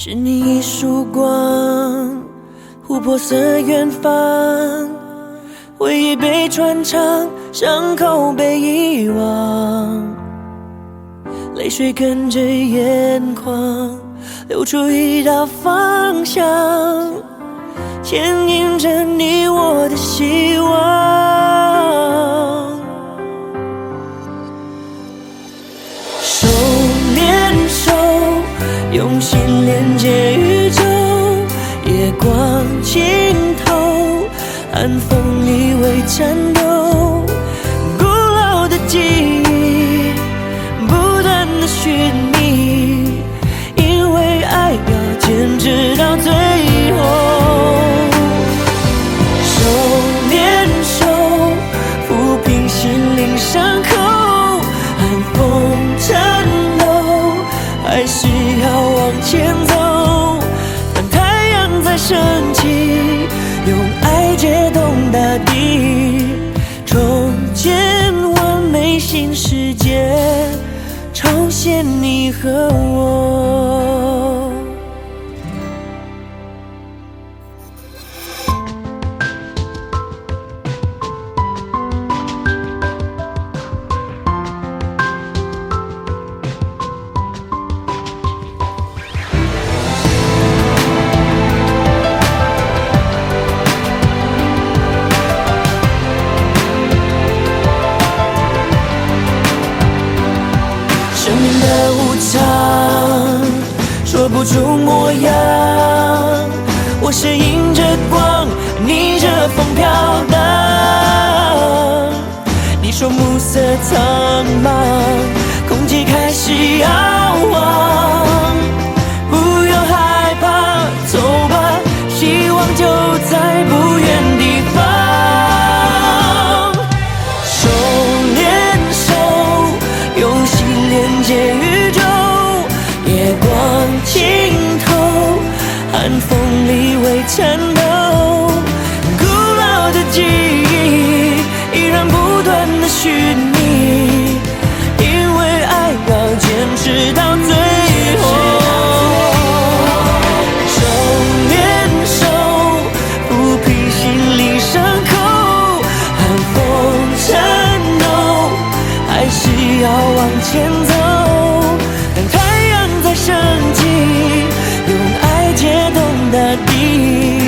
是你一束光，琥珀色远方，回忆被穿肠，伤口被遗忘，泪水跟着眼眶流出一道方向，牵引着你我的希望。光尽头，寒风依偎颤抖，古老的记忆不断的寻新世界，重现你和我。不出模样。我是迎着光，逆着风飘荡。你说暮色苍茫，空气开始摇颤抖，古老的记忆依然不断的寻觅，因为爱要坚持到最后。手牵手，抚平心灵伤口，寒风颤抖，还是要往前走。that deep